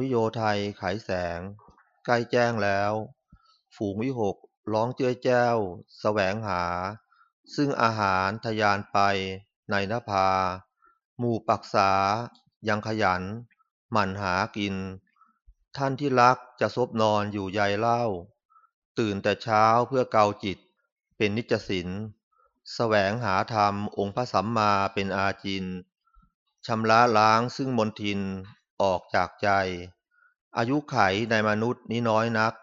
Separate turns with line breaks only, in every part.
นิโยไทยขายแสง ใกล้แจ้งแล้ว ฝูงวิหกร้องเจ้ยแจ้วแสวงหา ซึ่งอาหารทยานไปในนภา หมู่ปักษา ยังขยัน หมั่นหากิน ท่านที่รักจะซบนอนอยู่ใยเล่า ตื่นแต่เช้าเพื่อเกาจิต เป็นนิจสินแสวงหาธรรมองค์พระสัมมาเป็นอาจินชำระล้างซึ่งมนทิน ออกจากใจ อายุไขในมนุษย์นี้น้อยนัก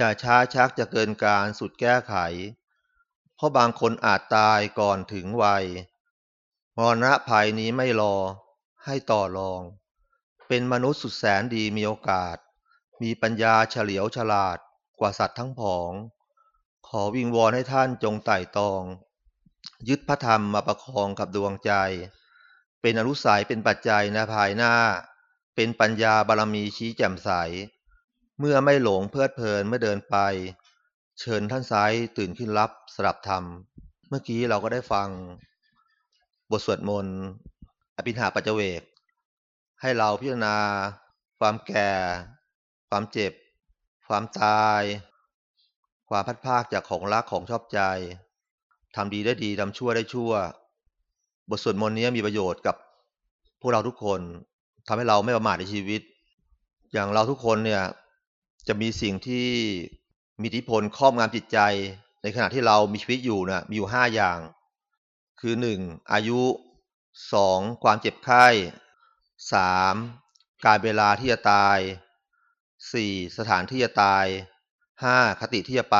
จะช้าชักจะเกินการสุดแก้ไข เพราะบางคนอาจตายก่อนถึงวัยมรณะภัยนี้ไม่รอ ให้ต่อรอง เป็นมนุษย์สุดแสนดีมีโอกาส มีปัญญาเฉลียวฉลาดกว่าสัตว์ทั้งผอง ขอวิงวอนให้ท่านจงไต่ตอง ยึดพระธรรมมาประคองกับดวงใจ เป็นอนุสัยเป็นปัจจัยในภายหน้า เป็นปัญญาบารมีชี้แจ่มใส เมื่อไม่หลงเพลิดเพลินเมื่อเดินไป เชิญท่านซ้ายตื่นขึ้นรับสดับธรรม เมื่อกี้เราก็ได้ฟัง บทสวดมนต์อภินหาปัจเจเวก ให้เราพิจารณา ความแก่ ความเจ็บ ความตาย ความพัดภาคจากของรักของชอบใจทำดีได้ดีทำชั่วได้ชั่ว บทสวดมนต์นี้มีประโยชน์กับพวกเราทุกคน ทำให้เราไม่ประมาทในชีวิต อย่างเราทุกคนเนี่ยจะมีสิ่งที่มีอิทธิพลครอบงำจิตใจ ในขณะที่เรามีชีวิตอยู่นะมีอยู่ห้าอย่าง คือหนึ่งอายุสองความเจ็บไข้สามการเวลาที่จะตายสี่สถานที่จะตายห้าคติที่จะไป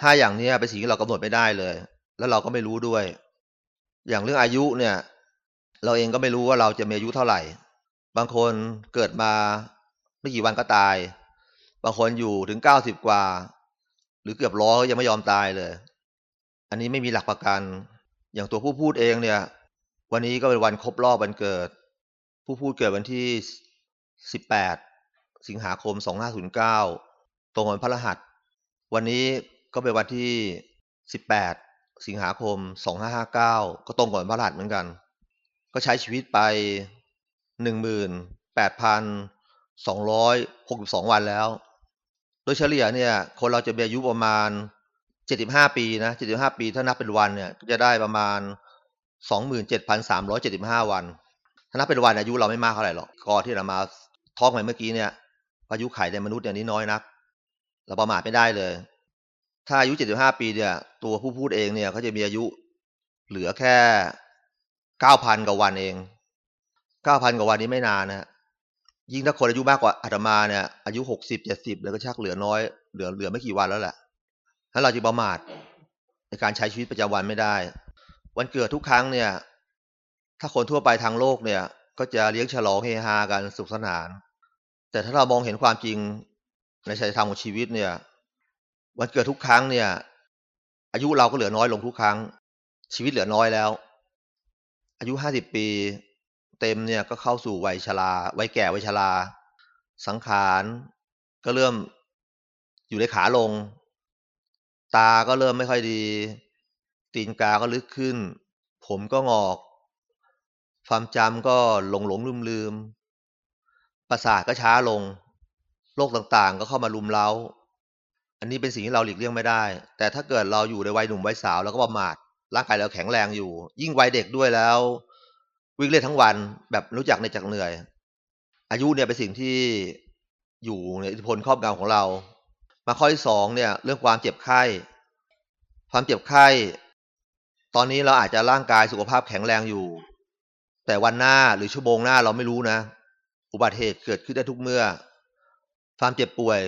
ห้าอย่างนี้เป็นสิ่งที่เรากำหนดไม่ได้เลย แล้วเราก็ไม่รู้ด้วย อย่างเรื่องอายุเนี่ย เราเองก็ไม่รู้ว่าเราจะมีอายุเท่าไหร่ บางคนเกิดมาไม่กี่วันก็ตาย บางคนอยู่ถึงเก้าสิบกว่า หรือเกือบร้อยยังไม่ยอมตายเลย อันนี้ไม่มีหลักประกัน อย่างตัวผู้พูดเองเนี่ย วันนี้ก็เป็นวันครบรอบวันเกิด ผู้พูดเกิดวันที่สิบแปดสิงหาคมสองห้าศูนย์เก้าตรงวันพระรหัส วันนี้ก็เป็นวันที่สิบแปดสิงหาคมสองห้าห้าเก้าก็ตรงกับวันพระรหัสเหมือนกัน ก็ใช้ชีวิตไป หนึ่งหมื่นแปดพันสองร้อยหกสิบสองวันแล้ว โดยเฉลี่ยเนี่ย คนเราจะมีอายุประมาณเจ็ดสิบห้าปีนะเจ็ดสิบห้าปีถ้านับเป็นวันเนี่ยจะได้ประมาณสองหมื่นเจ็ดพันสามร้อยเจ็ดสิบห้าวัน ถ้านับเป็นวันอายุเราไม่มากเท่าไหร่หรอกก็ที่เรามาท้องไปเมื่อกี้เนี่ย อายุไขในมนุษย์เนี่ยนี้น้อยนัก เราประมาทไม่ได้เลย ถ้าอายุเจ็ดสิบห้าปีเนี่ย ตัวผู้พูดเองเนี่ยเขาจะมีอายุเหลือแค่เก้าพันกว่าวันเอง เก้าพันกว่าวันนี้ไม่นานนะยิ่งถ้าคนอายุมากกว่าอาตมาเนี่ยอายุหกสิบเจ็ดสิบแล้วก็ชักเหลือน้อยเหลือเหลือไม่กี่วันแล้วแหละถ้าเราจะประมาทในการใช้ชีวิตประจำวันไม่ได้ วันเกิดทุกครั้งเนี่ย ถ้าคนทั่วไปทางโลกเนี่ย ก็จะเลี้ยงฉลองเฮฮากันสุขสนาน แต่ถ้าเรามองเห็นความจริงในสายธรรมของชีวิตเนี่ย วันเกิดทุกครั้งเนี่ย อายุเราก็เหลือน้อยลงทุกครั้ง ชีวิตเหลือน้อยแล้ว อายุห้าสิบปี เต็มเนี่ยก็เข้าสู่วัยชราวัยแก่วัยชราสังขารก็เริ่มอยู่ในขาลง ตาก็เริ่มไม่ค่อยดี ตีนกาก็ลึกขึ้น ผมก็งอก ความจำก็หลงหลงลืมลืมประสาทก็ช้าลง โรคต่างๆ ก็เข้ามาลุมเล้า อันนี้เป็นสิ่งที่เราหลีกเลี่ยงไม่ได้ แต่ถ้าเกิดเราอยู่ในวัยหนุ่มวัยสาวเราก็ประมาทร่างกายเราแข็งแรงอยู่ ยิ่งวัยเด็กด้วยแล้ว วิ่งเล่นทั้งวันแบบรู้จักในจักเหนื่อย อายุเนี่ยเป็นสิ่งที่อยู่ในอิทธิพลครอบงำของเรา มาข้อที่สองเนี่ย เรื่องความเจ็บไข้ ความเจ็บไข้ ตอนนี้เราอาจจะร่างกายสุขภาพแข็งแรงอยู่ แต่วันหน้าหรือชั่วโมงหน้าเราไม่รู้นะ อุบัติเหตุเกิดขึ้นได้ทุกเมื่อ ความเจ็บป่วย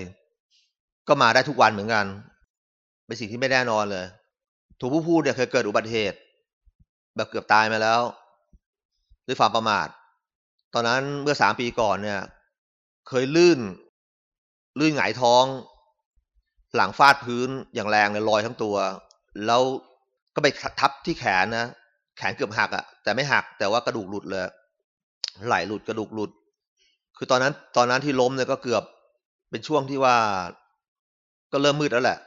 ก็มาได้ทุกวันเหมือนกัน เป็นสิ่งที่ไม่แน่นอนเลย ถูกผู้พูดเนี่ยเคยเกิดอุบัติเหตุ แบบเกือบตายมาแล้ว ด้วยความประมาท ตอนนั้นเมื่อสามปีก่อนเนี่ย เคยลื่น ลื่นหงายท้อง หลังฟาดพื้นอย่างแรงเลยลอยทั้งตัว แล้วก็ไปทับที่แขนนะแขนเกือบหักอะ่ะแต่ไม่หักแต่ว่ากระดูกหลุดเลย ไหลหลุดกระดูกหลุด คือตอนนั้น ตอนนั้นที่ล้มเนี่ยก็เกือบเป็นช่วงที่ว่า ก็เริ่มมืดแล้วแหละ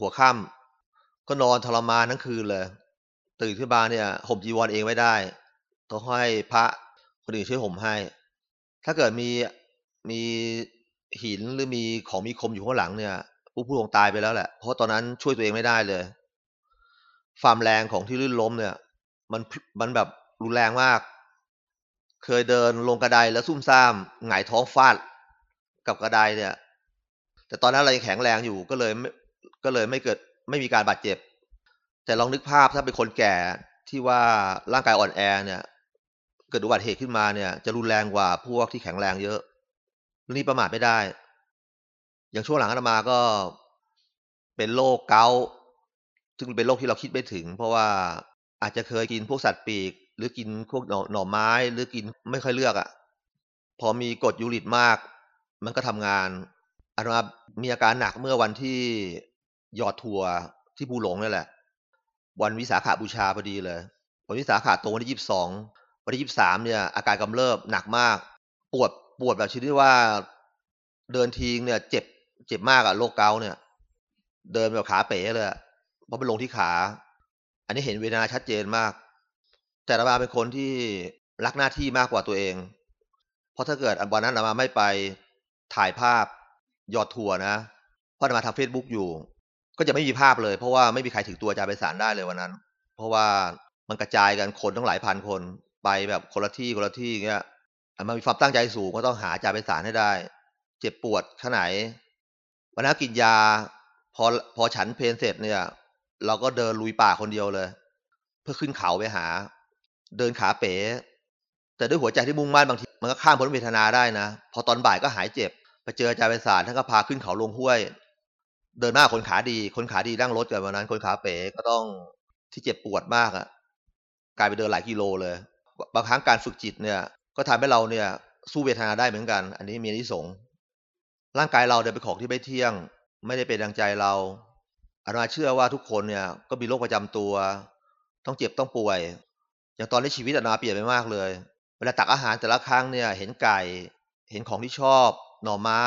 หัวค่ำก็นอนทรมานทั้งคืนเลย ตื่นขึ้นมาเนี่ยห่มจีวรเองไม่ได้ ต้องให้พระคนอื่นช่วยห่มให้ ถ้าเกิดมีมีหินหรือมีของมีคมอยู่ข้างหลังเนี่ยผู้ผู้ลงตายไปแล้วแหละ เพราะตอนนั้นช่วยตัวเองไม่ได้เลยความแรงของที่ลื่นล้มเนี่ย มันมันแบบรุนแรงมาก เคยเดินลงกระไดแล้วซุ่มซ่ามหงายท้องฟาดกับกระไดเนี่ย แต่ตอนนั้นเรายังแข็งแรงอยู่ก็เลยไม่ก็เลยไม่เกิดไม่มีการบาดเจ็บ แต่ลองนึกภาพถ้าเป็นคนแก่ที่ว่าร่างกายอ่อนแอเนี่ย เกิดอุบัติเหตุขึ้นมาเนี่ย จะรุนแรงกว่าพวกที่แข็งแรงเยอะเรื่องนี้ประมาทไม่ได้ อย่างช่วงหลังอาตมาก็เป็นโรคเกาต์ซึ่งเป็นโรคที่เราคิดไม่ถึง เพราะว่าอาจจะเคยกินพวกสัตว์ปีก หรือกินพวกหน่อหน่อไม้ หรือกินไม่ค่อยเลือกอะ่ะ พอมีกรดยูริกมาก มันก็ทำงานอาตมามีอาการหนักเมื่อวันที่หยอดถั่วที่ภูหลงนี่แหละ วันวิสาขาบูชาพอดีเลยวันวิสาขาตรงวันที่ยี่สิบสอง วันที่ยี่สามเนี่ย อาการกำเริบหนักมาก ปวดปวดแบบชนิดว่าเดินทีงเนี่ย เจ็บเจ็บมากอะโรคเกาเนี่ย เดินแบบขาเป๋เลยเพราะไปลงที่ขา อันนี้เห็นเวทนาชัดเจนมาก แต่ระบาเป็นคนที่รักหน้าที่มากกว่าตัวเอง เพราะถ้าเกิดวันนั้นระบาไม่ไปถ่ายภาพยอดทัวนะ เพราะระบาทำเฟซบุ๊กอยู่ ก็จะไม่มีภาพเลย เพราะว่าไม่มีใครถึงตัวอาจารย์ไปสารได้เลยวันนั้น เพราะว่ามันกระจายกันคนตั้งหลายพันคน ไปแบบคนละที่คนละที่เงี้ยมันมีความตั้งใจสูงก็ต้องหาอาจาไปสารให้ได้ เจ็บปวดขนาดไหนวันนั้นกินยา พอพอฉันเพลนเสร็จเนี่ย เราก็เดินลุยป่าคนเดียวเลย เพื่อขึ้นเขาไปหา เดินขาเป๋ แต่ด้วยหัวใจที่มุ่งมั่นบางทีมันก็ข้ามพ้นเวทนาได้นะ พอตอนบ่ายก็หายเจ็บ ไปเจออาจารย์ไปสารท่านก็พาขึ้นเขาลงห้วย เดินหน้าคนขาดี คนขาดีนั่งรถกันวันนั้น คนขาเป๋ก็ต้องที่เจ็บปวดมากอะกลายไปเดินหลายกิโลเลย บางครั้งการฝึกจิตเนี่ย ก็ทำให้เราเนี่ย สู้เวทนาได้เหมือนกัน อันนี้มีนิสงร่างกายเราเดินเป็นของที่ไม่เที่ยง ไม่ได้เป็นดังใจเราอาตมาเชื่อว่าทุกคนเนี่ย ก็มีโรคประจำตัว ต้องเจ็บต้องป่วย อย่างตอนนี้ชีวิตอาตมาเปลี่ยนไปมากเลย เวลาตักอาหารแต่ละครั้งเนี่ย เห็นไก่ เห็นของที่ชอบ หน่อไม้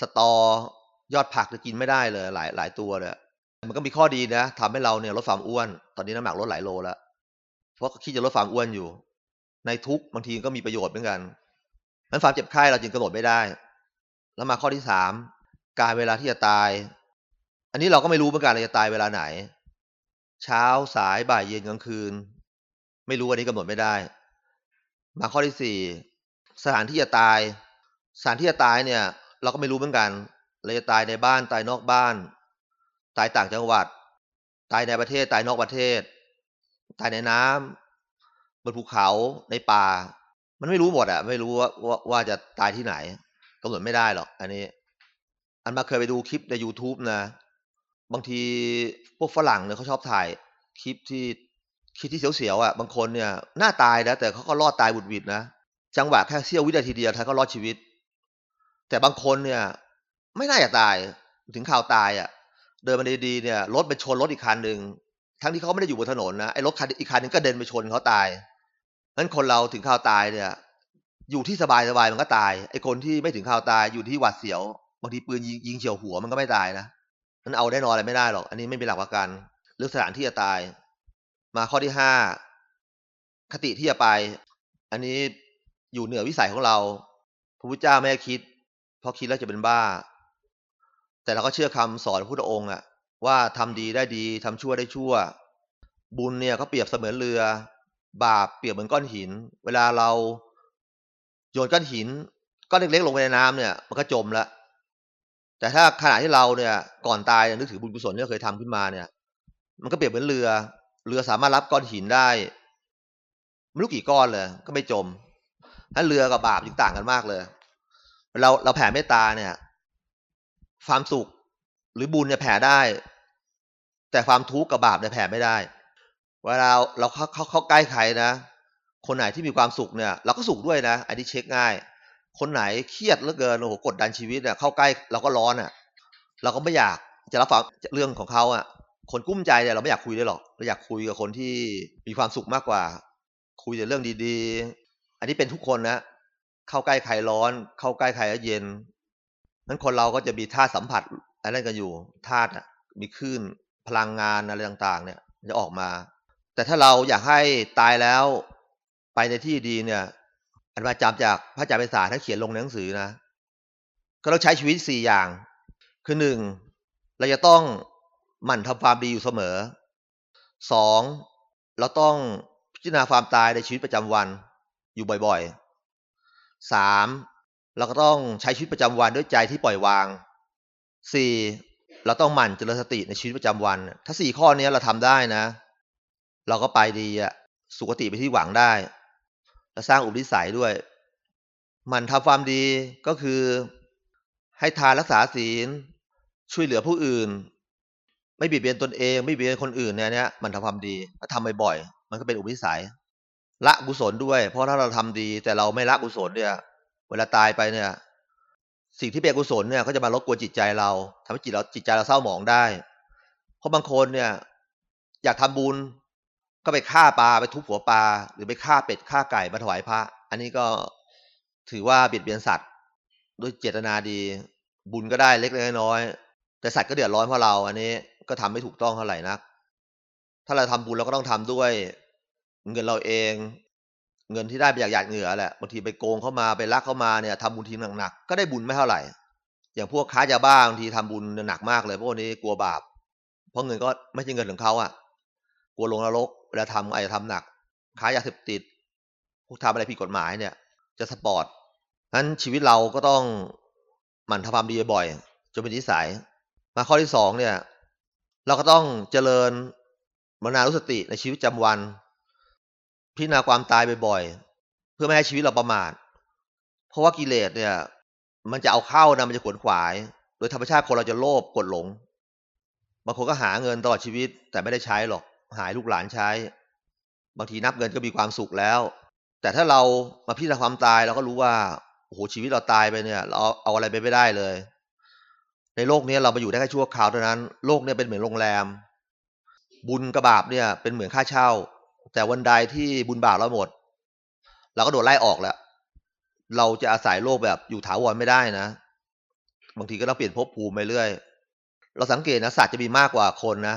สตอยอดผักจะกินไม่ได้เลย หลายหลายตัวเลยมันก็มีข้อดีนะทำให้เราเนี่ยลดความอ้วน ตอนนี้น้ำหนักลดหลายโลแล้ว เพราะคิดจะลดความอ้วนอยู่ ในทุกบางทีก็มีประโยชน์เหมือนกันนั้นความเจ็บไข้เราจึงกำหนดไม่ได้ แล้วมาข้อที่สามการเวลาที่จะตาย อันนี้เราก็ไม่รู้เหมือนกันเราจะตายเวลาไหน เช้าสายบ่ายเย็นกลางคืน ไม่รู้อันนี้กำหนดไม่ได้ มาข้อที่สี่สถานที่จะตาย สถานที่จะตายเนี่ย เราก็ไม่รู้เหมือนกันเราจะตายในบ้านตายนอกบ้าน ตายต่างจังหวัด ตายในประเทศตายนอกประเทศ ตายในน้ำบนภูเขาในป่า มันไม่รู้หมดอะไม่รู้ว่าว่าว่าจะตายที่ไหนกำหนดไม่ได้หรอกอันนี้ อันมาเคยไปดูคลิปใน youtube นะ บางทีพวกฝรั่งเนี่ยเขาชอบถ่ายคลิปที่คลิปที่เสียวๆอะบางคนเนี่ยหน้าตายนะแต่เขาก็รอดตายบุดวิดนะจังหวะแค่เสี้ยววินาทีเดียวท่านก็รอดชีวิต แต่บางคนเนี่ย ไม่น่าจะตายถึงข่าวตายอะ เดินมาดีๆเนี่ยรถไปชนรถอีกคันหนึ่ง ทั้งที่เขาไม่ได้อยู่บนถนนนะไอ้รถคันอีกคันนึงก็เดินไปชนเขาตายนั้นคนเราถึงข่าวตายเนี่ย อยู่ที่สบายสบายมันก็ตาย ไอ้คนที่ไม่ถึงข่าวตายอยู่ที่หวาดเสียวบางทีปืนยิงเฉียวหัวมันก็ไม่ตายนะมันเอาได้นอนอะไรไม่ได้หรอก อันนี้ไม่เป็นหลักประกันเรื่องสถานที่จะตาย มาข้อที่ห้าคติที่จะไป อันนี้อยู่เหนือวิสัยของเราพระพุทธเจ้าไม่คิด เพราะคิดแล้วจะเป็นบ้า แต่เราก็เชื่อคำสอนพระพุทธองค์อะ ว่าทำดีได้ดีทำชั่วได้ชั่ว บุญเนี่ยก็เปรียบเสมือนเรือ บาปเปรียบเหมือนก้อนหิน เวลาเราโยนก้อนหินก้อนเล็กๆลงไปในน้ำเนี่ย มันก็จมล้วแต่ถ้าขณะที่เราเนี่ยก่อนตายนึกถึงบุญกุศลที่เราเคยทำขึ้นมาเนี่ย มันก็เปรียบเหมือนเรือ เรือสามารถรับก้อนหินได้ไม่รู้กี่ก้อนเลย ก็ไม่จมถ้าเรือกับบาปยิ่งต่างกันมากเลย เราเราแผ่เมตตาเนี่ย ความสุข หรือบุญเนี่ยแผ่ได้ แต่ความทุกข์กับบาปเนี่ยแผ่ไม่ได้ เวลาเราเข้าเข้าเข้าใกล้ใครนะ คนไหนที่มีความสุขเนี่ย เราก็สุขด้วยนะอันนี้เช็คง่าย คนไหนเครียดเหลือเกินโอ้โหกดดันชีวิตเนี่ยเข้าใกล้เราก็ร้อนอะ เราก็ไม่อยากจะรับฟังเรื่องของเขาอะ คนกุ้มใจเนี่ยเราไม่อยากคุยด้วยหรอกเราอยากคุยกับคนที่มีความสุขมากกว่า คุยแต่เรื่องดีๆ อันนี้เป็นทุกคนนะเข้าใกล้ใครร้อน เข้าใกล้ใครแล้วเย็นนั้นคนเราก็จะมีธาสัมผัสอะไรกันอยู่ธาตุมีคลื่นพลังงานอะไรต่างๆ เนี่ยจะออกมา แต่ถ้าเราอยากให้ตายแล้วไปในที่ดีเนี่ยอันมาจำจากพระอาจารย์ไพศาท่านเขียนลงในหนังสือนะ ก็ต้องใช้ชีวิตสี่อย่าง คือหนึ่งเราจะต้องหมั่นทำความดีอยู่เสมอสองเราต้องพิจารณาความตายในชีวิตประจำวันอยู่บ่อยๆสามเราก็ต้องใช้ชีวิตประจำวันด้วยใจที่ปล่อยวาง สี่เราต้องหมั่นเจริญสติในชีวิตประจำวัน ถ้าสี่ข้อนี้เราทำได้นะ เราก็ไปดีอะสุขติไปที่หวังได้และสร้างอุปนิสัยด้วย มันทำความดีก็คือ ให้ทานรักษาศีล ช่วยเหลือผู้อื่น ไม่เบียดเบียนตนเอง ไม่เบียดเบียนคนอื่นเนี่ยมันทำความดีถ้าทำบ่อยๆมันก็เป็นอุปนิสัย ละกุศลด้วย เพราะถ้าเราทำดีแต่เราไม่ละกุศลเนี่ย เวลาตายไปเนี่ย สิ่งที่เป็นกุศลเนี่ยก็จะมารบกวนจิตใจเราทำให้จิตเราจิตใจเราเศร้าหมองได้ เพราะบางคนเนี่ย อยากทำบุญก็ไปฆ่าปลาไปทุบหัวปลาหรือไปฆ่าเป็ดฆ่าไก่มาถวายพระ อันนี้ก็ถือว่าเบียดเบียนสัตว์ด้วยเจตนาดี บุญก็ได้เล็กๆน้อยๆแต่สัตว์ก็เดือดร้อนเพราะเรา อันนี้ก็ทำไม่ถูกต้องเท่าไหร่นัก ถ้าเราทำบุญเราก็ต้องทำด้วย เงินเราเอง เงินที่ได้ไปจากหยาดเหงื่อแหละบางทีไปโกงเข้ามาไปลักเข้ามาเนี่ยทำบุญทีหนักๆก็ได้บุญไม่เท่าไหร่ อย่างพวกค้ายาบ้าบางทีทำบุญหนักมากเลยพวกนี้กลัวบาป เพราะเงินก็ไม่ใช่เงินของเขาอะ กลัวลงนรกเวลาทำอะไรทำหนักค้ายาเสพติดพวกทำอะไรผิดกฎหมายเนี่ย จะสปอร์ตนั้นชีวิตเราก็ต้องหมั่นทำความดีบ่อยจนเป็นนิสัย มาข้อที่สองเนี่ย เราก็ต้องเจริญมนารุสติในชีวิตประจำวัน พิจารณาความตายบ่อยๆ เพื่อไม่ให้ชีวิตเราประมาท เพราะว่ากิเลสเนี่ย มันจะเอาเข้านะมันจะขวนขวาย โดยธรรมชาติคนเราจะโลภกดหลง บางคนก็หาเงินตลอดชีวิต แต่ไม่ได้ใช้หรอก หายลูกหลานใช้ บางทีนับเงินก็มีความสุขแล้ว แต่ถ้าเรามาพิจารณาความตายเราก็รู้ว่า โอ้โห ชีวิตเราตายไปเนี่ย เราเอาอะไรไปไม่ได้เลย ในโลกนี้เรามาอยู่ได้แค่ชั่วคราวเท่านั้น โลกนี้เป็นเหมือนโรงแรม บุญกับบาปเนี่ยเป็นเหมือนค่าเช่า แต่วันใดที่บุญบาปเราหมด เราก็โดนไล่ออกแล้ว เราจะอาศัยโลกแบบอยู่ถาวรไม่ได้นะ บางทีก็ต้องเปลี่ยนภพภูมิไปเรื่อย เราสังเกตนะสัตว์จะมีมากกว่าคนนะ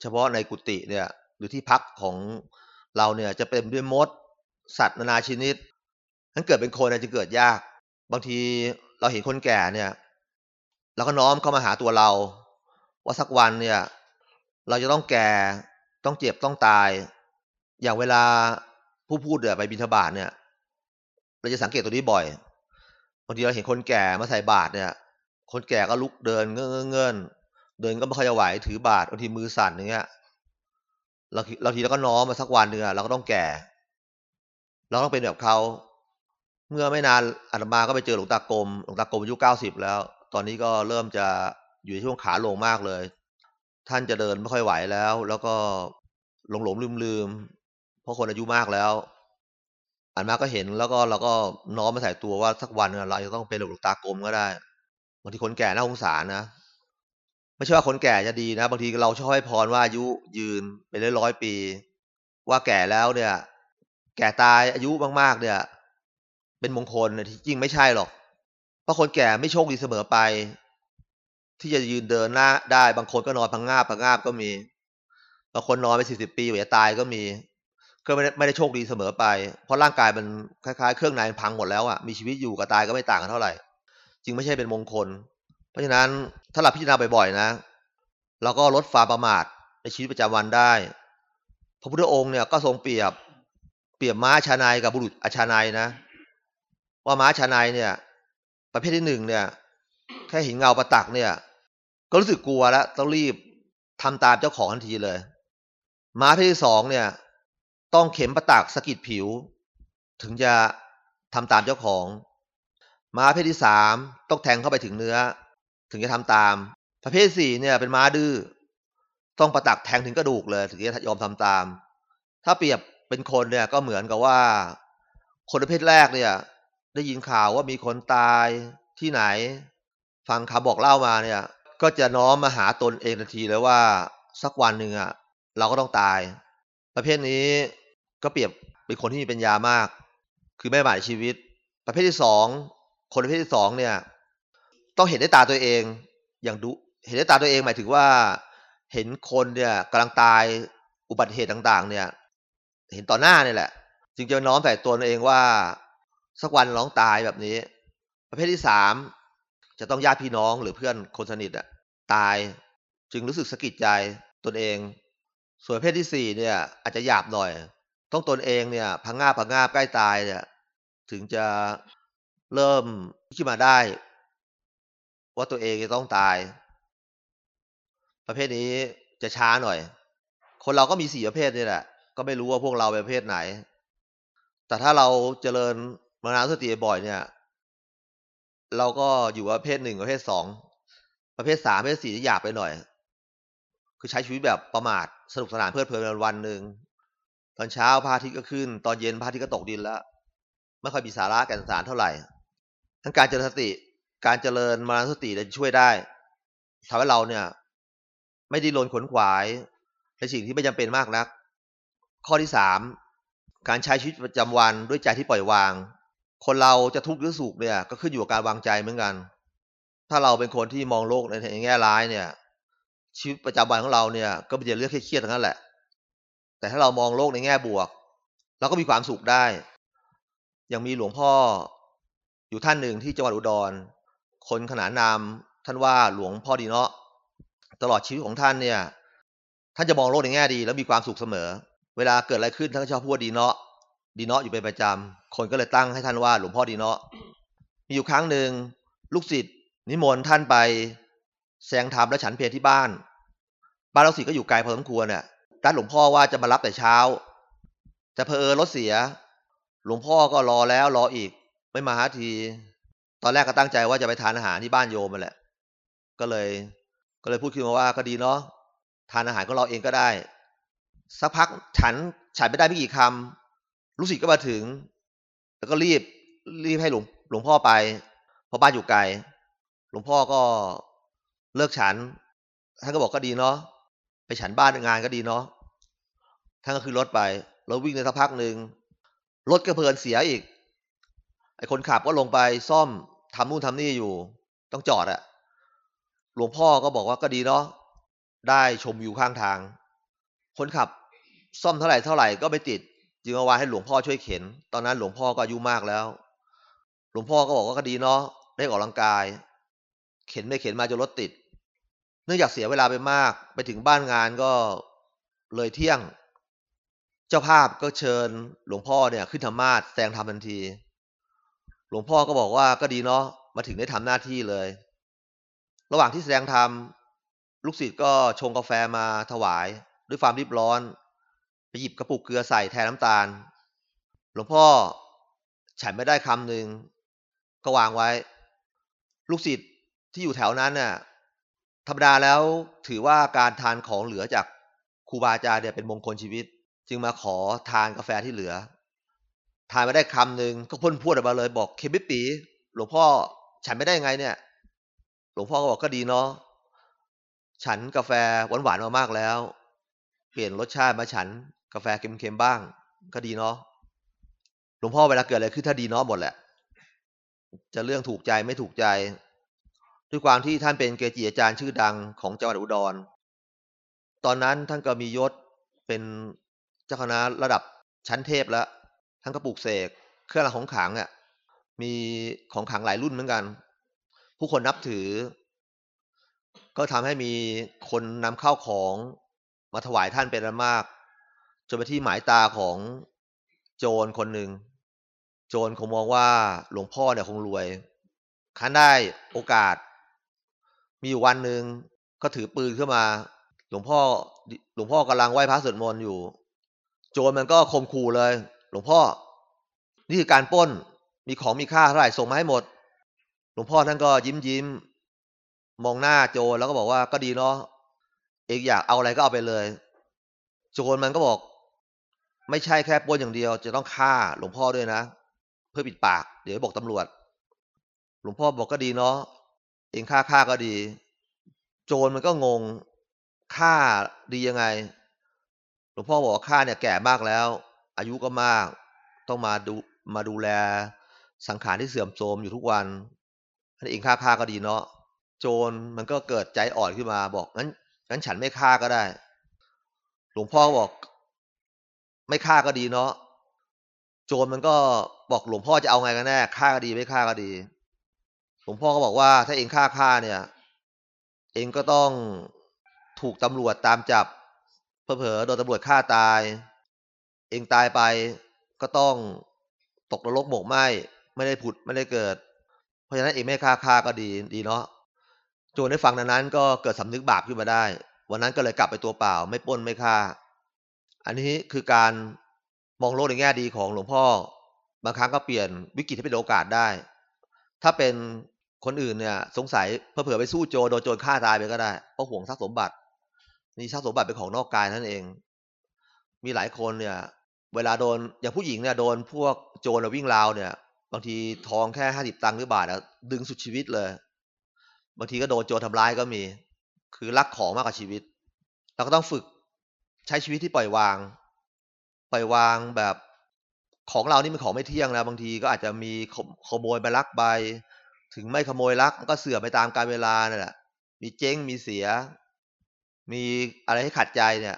เฉพาะในกุฏิเนี่ยหรือที่พักของเราเนี่ยจะเป็นด้วยมด สัตว์นานาชนิดนั้นเกิดเป็นคนจะเกิดยาก บางทีเราเห็นคนแก่เนี่ยเราก็น้อมเข้ามาหาตัวเรา ว่าสักวันเนี่ย เราจะต้องแก่ต้องเจ็บต้องตาย อย่างเวลาผู้พูดเดือไปบิณฑบาตเนี่ย เราจะสังเกตตัวนี้บ่อยบางทีเราเห็นคนแก่มาใส่บาตรเนี่ย คนแก่ก็ลุกเดินเงื่อนเงื่อนเดินก็ไม่ค่อยจะไหวถือบาตรบางทีมือสั่นอย่างเงี้ยเราเราทีเราก็น้อมมาสักวันเนื้อเราก็ต้องแก่ เราต้องเป็นแบบเขาเมื่อไม่นานอาตมาก็ไปเจอหลวงตากรมหลวงตากรมอายุเก้าสิบแล้ว ตอนนี้ก็เริ่มจะอยู่ในช่วงขาลงมากเลย ท่านจะเดินไม่ค่อยไหวแล้ว แล้วก็หลงหลงลืมลืม ราะคนอายุมากแล้วอันมาก็เห็นแล้วก็เราก็น้อมมาใส่ตัวว่าสักวันเราจะต้องเป็นหลวงตากรมก็ได้บางทีคนแก่น่าสงสารนะไม่ใช่ว่าคนแก่จะดีนะ บางทีเราชอบให้พรว่าอายุยืนไปเรื่อยร้อยปี ว่าแก่แล้วเนี่ย แก่ตายอายุมากๆเนี่ย เป็นมงคลที่จริงไม่ใช่หรอก เพราะคนแก่ไม่โชคดีเสมอไป ที่จะยืนเดินหน้าได้ บางคนก็นอนพังงาบพังงาบก็มีบางคนนอนไปสี่สิบปีอย่าตายก็มี ก็ไม่ได้ไม่ได้โชคดีเสมอไป เพราะร่างกายมันคล้ายๆ เครื่องในพังหมดแล้วอะมีชีวิตอยู่กับตายก็ไม่ต่างกันเท่าไหร่ จึงไม่ใช่เป็นมงคล เพราะฉะนั้นถ้าเราพิจารณาบ่อยๆนะเราก็ลดความประมาทในชีวิตประจำวันได้ พระพุทธองค์เนี่ยก็ทรงเปรียบเปรียบม้าชานายกับบุรุษอาชานายนะ ว่าม้าชานายเนี่ย ประเภทที่หนึ่งเนี่ย แค่เห็นเงาประตักเนี่ย ก็รู้สึกกลัวแล้วต้องรีบทำตามเจ้าของทันทีเลย ม้าประเภทที่สองเนี่ย ต้องเข็มประตักสกิดผิว ถึงจะทำตามเจ้าของม้าประเภทที่สามต้องแทงเข้าไปถึงเนื้อ ถึงจะทำตาม ประเภทสี่เนี่ยเป็นม้าดื้อต้องประตักแทงถึงกระดูกเลยถึงจะยอมทำตาม ถ้าเปรียบเป็นคนเนี่ยก็เหมือนกับว่า คนประเภทแรกเนี่ย ได้ยินข่าวว่ามีคนตายที่ไหน ฟังคำบอกเล่ามาเนี่ย ก็จะน้อมมาหาตนเองทันทีเลยว่าสักวันหนึ่งอะเราก็ต้องตาย ประเภทนี้ ก็เปรียบเป็นคนที่มีปัญญามาก คือไม่หมายชีวิต ประเภทที่สองคนประเภทที่สองเนี่ย ต้องเห็นด้วยตาตัวเอง อย่างดูเห็นด้วยตาตัวเองหมายถึงว่า เห็นคนเนี่ยกำลังตายอุบัติเหตุต่างๆ เนี่ย เห็นต่อหน้านี่แหละ จึงจะน้อมใส่ตัวเองว่า สักวันร้องตายแบบนี้ ประเภทที่สามจะต้องญาติพี่น้องหรือเพื่อนคนสนิทอะตายจึงรู้สึกสะกิดใจตนเอง ส่วนประเภทที่สี่เนี่ยอาจจะหยาบหน่อย ต้องตนเองเนี่ยพังงาบพังงาบใกล้ตายเนี่ยถึงจะเริ่มขึ้นมาได้ ว่าตัวเองจะต้องตาย ประเภทนี้จะช้าหน่อย คนเราก็มีสี่ประเภทนี่แหละ ก็ไม่รู้ว่าพวกเราเป็นประเภทไหน แต่ถ้าเราเจริญมรณสติบ่อยเนี่ย เราก็อยู่ประเภทหนึ่งประเภทสองประเภทสามประเภทสี่ที่หยาบไปหน่อย คือใช้ชีวิตแบบประมาทสนุกสนานเพลิดเพลินวันหนึ่ง อนเช้าพระอาทิตย์ก็ขึ้น ตอนเย็นพระอาทิตย์ก็ตกดินแล้ว ไม่ค่อยมีสาระแก่นสารเท่าไหร่ ทั้งการเจริญสติ การเจริญมรณสติจะช่วยได้ทำให้เราเนี่ย ไม่ดิ้นรนขนขวายในสิ่งที่ไม่จำเป็นมากนัก ข้อที่สามการใช้ชีวิตประจำวันด้วยใจที่ปล่อยวาง คนเราจะทุกข์หรือสุขเนี่ย ก็ขึ้นอยู่กับการวางใจเหมือนกัน ถ้าเราเป็นคนที่มองโลกในแง่ร้ายเนี่ย ชีวิตประจำวันของเราเนี่ย ก็เป็นเรื่องเครียดๆทั้งนั้นแหละ แต่ถ้าเรามองโลกในแง่บวก เราก็มีความสุขได้ ยังมีหลวงพ่ออยู่ท่านหนึ่งที่จังหวัดอุดร คนขนานนามท่านว่าหลวงพ่อดีเนาะตลอดชีวิตของท่านเนี่ย ท่านจะมองโลกในแง่ดี แล้วมีความสุขเสมอ เวลาเกิดอะไรขึ้นท่านก็ชอบพูดดีเนาะดีเนาะอยู่เป็นประจำคนก็เลยตั้งให้ท่านว่าหลวงพ่อดีเนาะมีอยู่ครั้งหนึ่งลูกศิษย์นิมนต์ท่านไปแสงธรรมและฉันเพลที่บ้าน บ้านลูกศิษย์ก็อยู่ไกลพอสมควรเนี่ย ด้านหลวงพ่อว่าจะมารับแต่เช้าจะเพอรถเสีย หลวงพ่อก็รอแล้วรออีก ไม่มาหาที ตอนแรกก็ตั้งใจว่าจะไปทานอาหารที่บ้านโยมมาแหละ ก็เลย ก็เลยพูดขึ้นมาว่าก็ดีเนาะทานอาหารของเราเองก็ได้ สักพักฉันฉันไม่ได้ไม่กี่คำลูกศิษย์ก็มาถึง แล้วก็รีบรีบให้หลวงหลวงพ่อไป เพราะบ้านอยู่ไกล หลวงพ่อก็เลิกฉันท่านก็บอกก็ดีเนาะ ไปฉันบ้านงานก็ดีเนาะท่านก็คือรถไปเราวิ่งในสักพักหนึ่งรถก็เพลินเสียอีก ไอ้คนขับก็ลงไปซ่อมทำนู่นทำนี่อยู่ ต้องจอดอะหลวงพ่อก็บอกว่าก็ดีเนาะได้ชมวิวข้างทาง คนขับซ่อมเท่าไหร่เท่าไหร่ก็ไม่ติดจึงเอาไว้ให้หลวงพ่อช่วยเข็น ตอนนั้นหลวงพ่อก็อายุมากแล้ว หลวงพ่อก็บอกว่าก็ดีเนาะได้ออกกำลังกาย เข็นไม่เข็นมาจนรถติด นื่องจากเสียเวลาไปมาก ไปถึงบ้านงานก็เลยเที่ยง เจ้าภาพก็เชิญหลวงพ่อเนี่ยขึ้นธรรมาสแสดงธรรมทันที หลวงพ่อก็บอกว่าก็ดีเนาะมาถึงได้ทำหน้าที่เลย ระหว่างที่แสดงธรรมลูกศิษย์ก็ชงกาแฟมาถวาย ด้วยความรีบร้อน ไปหยิบกระปุกเกลือใส่แทนน้ำตาล หลวงพ่อฉันไม่ได้คำหนึ่งก็วางไว้ ลูกศิษย์ที่อยู่แถวนั้นเนี่ย ธรรมดาแล้วถือว่าการทานของเหลือจากครูบาอาจารย์เนี่ยเป็นมงคลชีวิต จึงมาขอทานกาแฟที่เหลือ ทานไม่ได้คำหนึ่งก็พ่นพูดออกมาเลยบอกเคมิปีหลวงพ่อฉันไม่ได้ไงเนี่ย หลวงพ่อก็บอกก็ดีเนาะฉันกาแฟหวานๆมามากแล้ว เปลี่ยนรสชาติมาฉันกาแฟเค็มๆบ้าง ก็ดีเนาะหลวงพ่อเวลาเกิดอะไรขึ้นถ้าดีเนาะหมดแหละ จะเรื่องถูกใจไม่ถูกใจ ด้วยความที่ท่านเป็นเกจิอาจารย์ชื่อดังของจังหวัดอุดร ตอนนั้นท่านก็มียศเป็นเจ้าคณะระดับชั้นเทพแล้ว ท่านก็ปลูกเสกเครื่องรางของขลังอะ มีของขลังหลายรุ่นเหมือนกัน ผู้คนนับถือ ก็ทำให้มีคนนำเข้าของมาถวายท่านเป็นอันมาก จนไปที่หมายตาของโจรคนหนึ่ง โจรคงมองว่าหลวงพ่อเนี่ยคงรวยคันได้โอกาส มีอยู่วันหนึ่งก็ถือปืนขึ้นมา หลวงพ่อ หลวงพ่อกำลังไหว้พระสวดมนต์อยู่ โจรมันก็คมขู่เลย หลวงพ่อ นี่คือการปล้น มีของมีค่าเท่าไหร่ส่งมาให้หมด หลวงพ่อท่านก็ยิ้มยิ้ม มองหน้าโจรแล้วก็บอกว่าก็ดีเนาะ เองอยากเอาอะไรก็เอาไปเลย โจรมันก็บอก ไม่ใช่แค่ปล้นอย่างเดียว จะต้องฆ่าหลวงพ่อด้วยนะ เพื่อปิดปาก เดี๋ยวบอกตำรวจ หลวงพ่อบอกก็ดีเนาะ เองฆ่าฆ่าก็ดี โจรมันก็งงฆ่าดียังไง หลวงพ่อบอกว่าข้าเนี่ยแก่มากแล้ว อายุก็มาก ต้องมาดูมาดูแลสังขารที่เสื่อมโทรมอยู่ทุกวันถ้เองฆ่าฆ่าก็ดีเนาะโจรมันก็เกิดใจอ่อนขึ้นมาบอกงั้นงั้นฉันไม่ฆ่าก็ได้ หลวงพ่อบอก ไม่ฆ่าก็ดีเนาะโจรมันก็บอกหลวงพ่อจะเอาไงกันแน่ฆ่าก็ดีไม่ฆ่าก็ดี ลวงพ่อก็บอกว่า ถ้าเองฆ่าฆ่าเนี่ย เองก็ต้องถูกตำรวจตามจับเผลอๆโดนตำรวจฆ่าตาย เองตายไปก็ต้องตกนรกหมกไหมไม่ได้ผุดไม่ได้เกิด เพราะฉะนั้นเองไม่ฆ่าฆ่าก็ดีดีเนาะโจรได้ฟังดังนั้น ก็เกิดสำนึกบาปขึ้นมาได้ วันนั้นก็เลยกลับไปตัวเปล่า ไม่ปล้นไม่ฆ่า อันนี้คือการมองโลกในแง่ดีของหลวงพ่อบางครั้งก็เปลี่ยนวิกฤตให้เป็นโอกาสได้ ถ้าเป็น คนอื่นเนี่ย สงสัยเพเผื่อไปสู้โจโดนโจรฆ่าตายไปก็ได้เพราะห่วงทรัพย์สมบัติ นี่ทรัพย์สมบัติเป็นของนอกกายนั่นเอง มีหลายคนเนี่ย เวลาโดนอย่างผู้หญิงเนี่ยโดนพวกโจรวิ่งราวเนี่ย บางทีทองแค่ห้าสิบตังค์หรือบาทอะดึงสุดชีวิตเลย บางทีก็โดนโจรทำร้ายก็มี คือรักของมากกว่าชีวิต เราก็ต้องฝึกใช้ชีวิตที่ปล่อยวาง ปล่อยวางแบบของเรานี่เป็นของไม่เที่ยงแล้วบางทีก็อาจจะมีขโมยไปลักไป ถึงไม่ขโมยลักมันก็เสื่อมไปตามกาลเวลานี่แหละมีเจ๊งมีเสีย มีอะไรให้ขัดใจเนี่ย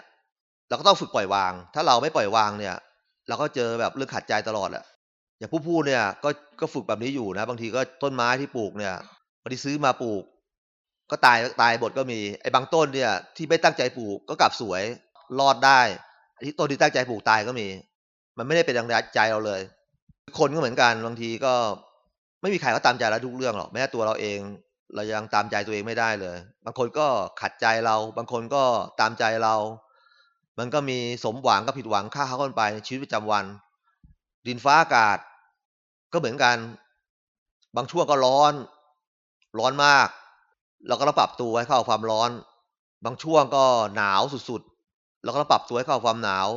เราก็ต้องฝึกปล่อยวาง ถ้าเราไม่ปล่อยวางเนี่ย เราก็เจอแบบเรื่องขัดใจตลอดแหละอย่างผู้พูดเนี่ยก็ก็ฝึกแบบนี้อยู่นะ บางทีก็ต้นไม้ที่ปลูกเนี่ยบางทีซื้อมาปลูก ก็ตายตายบทก็มีไอ้บางต้นเนี่ย ที่ไม่ตั้งใจปลูกก็กลับสวยรอดได้ที่ต้นที่ตั้งใจปลูกตายก็มี มันไม่ได้เป็นดังใจเราเลย คนก็เหมือนกันบางทีก็ ไม่มีใครก็ตามใจเราทุกเรื่องหรอกแม้ตัวเราเอง เรายังตามใจตัวเองไม่ได้เลย บางคนก็ขัดใจเรา บางคนก็ตามใจเรา มันก็มีสมหวังก็ผิดหวังค่าเขาคนไปในชีวิตประจำวัน ดินฟ้าอากาศ ก็เหมือนกัน บางช่วงก็ร้อน ร้อนมาก เราก็ต้องปรับตัวให้เข้าความร้อน บางช่วงก็หนาวสุดๆเราก็ต้องปรับตัวให้เข้าความหนาว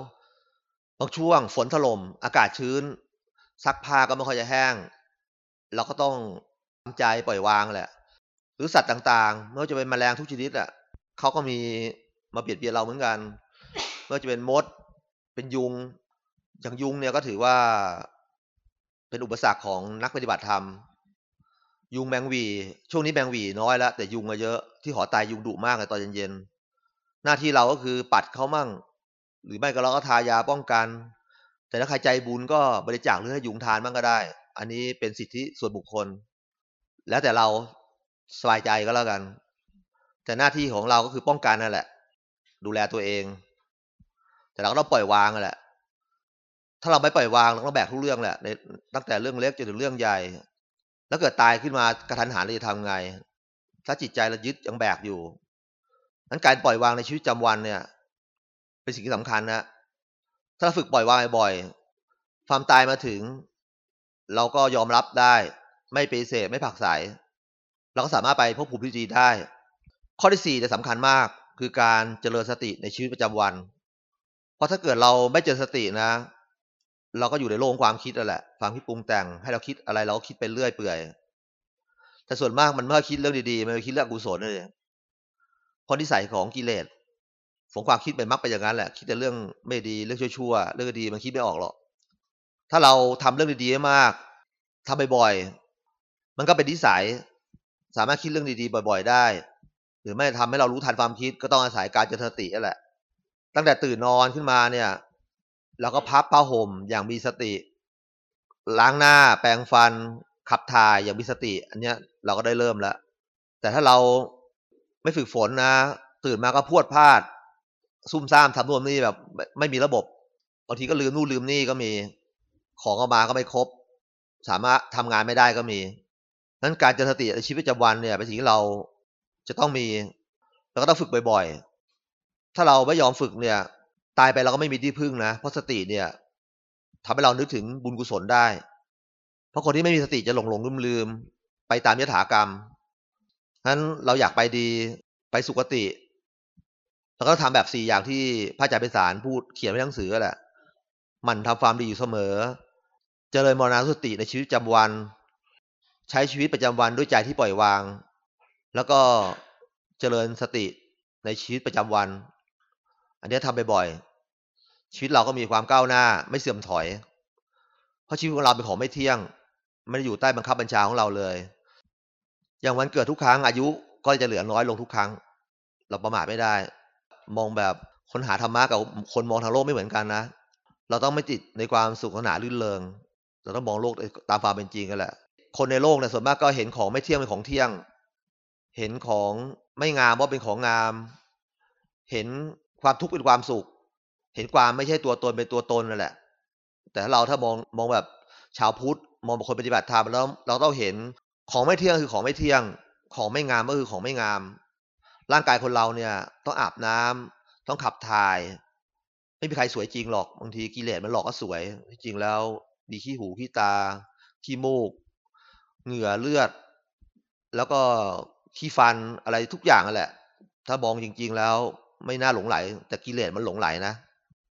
บางช่วงฝนถล่มอากาศชื้นซักผ้าก็ไม่ค่อยจะแห้ง เราก็ต้องทำใจปล่อยวางแหละ หรือสัตว์ต่างๆไม่ว่าจะเป็นแมลงทุกชนิดอะเขาก็มีมาเบียดเบียนเราเหมือนกันไม่ว่าจะเป็นมด เป็นยุง อย่างยุงเนี่ยก็ถือว่าเป็นอุปสรรคของนักปฏิบัติธรรม ยุงแมงวี ช่วงนี้แมงวีน้อยแล้วแต่ยุงมาเยอะที่หอตายยุงดุมากเลยตอนเย็นๆหน้าที่เราก็คือปัดเขามั่ง หรือไม่ก็เราก็ทายาป้องกัน แต่ถ้าใครใจบุญก็บริจาคหรือให้ยุงทานบ้างก็ได้ อันนี้เป็นสิทธิส่วนบุคคล แล้วแต่เราสบายใจก็แล้วกัน แต่หน้าที่ของเราก็คือป้องกันนั่นแหละ ดูแลตัวเอง แต่เราก็ต้องปล่อยวางนั่นแหละ ถ้าเราไม่ปล่อยวางเราต้องแบกทุกเรื่องแหละในตั้งแต่เรื่องเล็กจนถึงเรื่องใหญ่ แล้วเกิดตายขึ้นมากระทันหันเราจะทำไง ถ้าจิตใจเรายึดยังแบกอยู่นั้นการปล่อยวางในชีวิตประจำวันเนี่ย เป็นสิ่งที่สำคัญนะถ้าเราฝึกปล่อยวางบ่อยความตายมาถึง เราก็ยอมรับได้ ไม่ไปเสพไม่ผักใสเราก็สามารถไปพบภูมิที่ดีได้ ข้อที่สี่จะสำคัญมากคือการเจริญสติในชีวิตประจำวัน เพราะถ้าเกิดเราไม่เจริญสตินะ เราก็อยู่ในโลกความคิดนั่นแหละความคิดปรุงแต่งให้เราคิดอะไรเราก็คิดไปเรื่อยเปื่อย แต่ส่วนมากมันเมื่อคิดเรื่องดีๆมันคิดเรื่องกุศลเลยเพราะนิสัยของกิเลสฝงความคิดเป็นมักไปอย่างนั้นแหละ คิดแต่เรื่องไม่ดีเรื่องชั่วๆเรื่องดีมันคิดไม่ออกหรอก ถ้าเราทำเรื่องดีๆมากทำบ่อยๆ มันก็เป็นนิสัย สามารถคิดเรื่องดีๆ บ่อย ๆ ได้ หรือไม่ทำให้เรารู้ทันความคิดก็ต้องอาศัยการเจริญสตินั่นแหละ ตั้งแต่ตื่นนอนขึ้นมาเนี่ยเราก็พับผ้าห่มอย่างมีสติ ล้างหน้าแปรงฟัน ขับถ่ายอย่างมีสติ อันเนี้ยเราก็ได้เริ่มแล้ว แต่ถ้าเราไม่ฝึกฝนนะ ตื่นมาก็พวดพลาด ซุ่มซ่ามทำรวมนี่แบบ ไม่มีระบบบางทีก็ลืมนู่นลืมนี่ก็มี ของเอามาก็ไม่ครบ สามารถทำงานไม่ได้ก็มีนั้นการเจริญสติในชีวิตประจำวันเนี่ยเป็นสิ่งที่เราจะต้องมีแล้วก็ต้องฝึกบ่อยๆ ถ้าเราไม่ยอมฝึกเนี่ย ตายไปเราก็ไม่มีที่พึ่งนะ เพราะสติเนี่ยทำให้เรานึกถึงบุญกุศลได้ เพราะคนที่ไม่มีสติจะหลงหลงลืมลืมไปตามยถากรรมนั้นเราอยากไปดีไปสุคติเราก็ทำแบบสี่อย่างที่พระอาจารย์ไปสารพูดเขียนไว้ในหนังสือแหละ มันทำความดีอยู่เสมอ เจริญมรณสติในชีวิตประจำวัน ใช้ชีวิตประจำวันด้วยใจที่ปล่อยวาง แล้วก็เจริญสติในชีวิตประจำวัน อันนี้ทำบ่อยๆชีวิตเราก็มีความก้าวหน้าไม่เสื่อมถอย เพราะชีวิตของเราเป็นของไม่เที่ยง ไม่ได้อยู่ใต้บังคับบัญชาของเราเลย อย่างวันเกิดทุกครั้งอายุก็จะเหลือน้อยลงทุกครั้ง เราประมาทไม่ได้ มองแบบคนหาธรรมะกับคนมองทางโลกไม่เหมือนกันนะ เราต้องไม่ติดในความสุขสนานรื่นเริง เราต้องมองโลกตามความเป็นจริงกันแหละ คนในโลกเนี่ยส่วนมากก็เห็นของไม่เที่ยงเป็นของเที่ยง เห็นของไม่งามว่าเป็นของงาม เห็นความทุกข์เป็นความสุข เห็นความไม่ใช่ตัวตนเป็นตัวตนนั่นแหละ แต่เราถ้ามองมองแบบชาวพุทธมองบุคคลปฏิบัติธรรมแล้วเราต้องเห็นของไม่เที่ยงคือของไม่เที่ยง ของไม่งามก็คือของไม่งาม ร่างกายคนเราเนี่ยต้องอาบน้ำต้องขับถ่าย ไม่มีใครสวยจริงหรอกบางทีกิเลสมันหลอกก็สวยจริงแล้ว มีขี้หูขี้ตาขี้มูก เหงื่อเลือด แล้วก็ขี้ฟันอะไรทุกอย่างนั่นแหละ ถ้ามองจริง ๆ แล้วไม่น่าหลงไหล แต่กิเลสมันหลงไหลนะ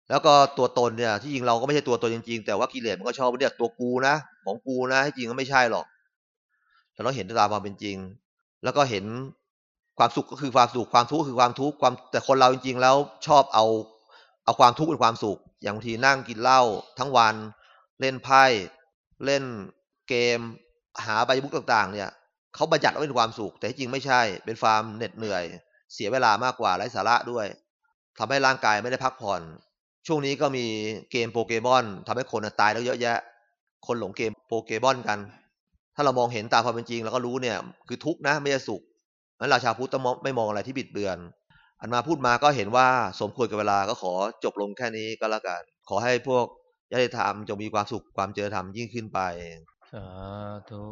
แล้วก็ตัวตนเนี่ยที่จริงเราก็ไม่ใช่ตัวตนจริงๆ แต่ว่ากิเลสมันก็ชอบเรียกตัวกูนะ ของกูนะที่จริงก็ไม่ใช่หรอกแต่เราเห็นตามความเป็นจริง แล้วก็เห็นความสุขก็คือความสุขความทุกข์คือความทุกข์ความแต่คนเราจริง ๆ แล้วชอบเอาเอาความทุกข์เป็นความสุข อย่างบางทีนั่งกินเหล้าทั้งวัน เล่นไพ่เล่นเกม หาใบบุ๊กต่างๆ เนี่ยเขาบัญญัติว่าเป็นความสุข แต่จริงไม่ใช่เป็นความเหน็ดเหนื่อย เสียเวลามากกว่าไร้สาระด้วยทำให้ร่างกายไม่ได้พักผ่อน ช่วงนี้ก็มีเกมโปเกมอนทำให้คนตายแล้วเยอะแยะ คนหลงเกมโปเกมอนกัน ถ้าเรามองเห็นตามความเป็นจริงเราก็รู้เนี่ยคือทุกข์นะไม่ใช่สุขนั้นราชาพุทธต้องไม่มองอะไรที่บิดเบือน อันมาพูดมาก็เห็นว่าสมควรกับเวลาก็ขอจบลงแค่นี้ก็แล้วกัน ขอให้พวก ญาติธรรมจงมีความสุขความเจริญธรรมยิ่งขึ้นไป
สาธุ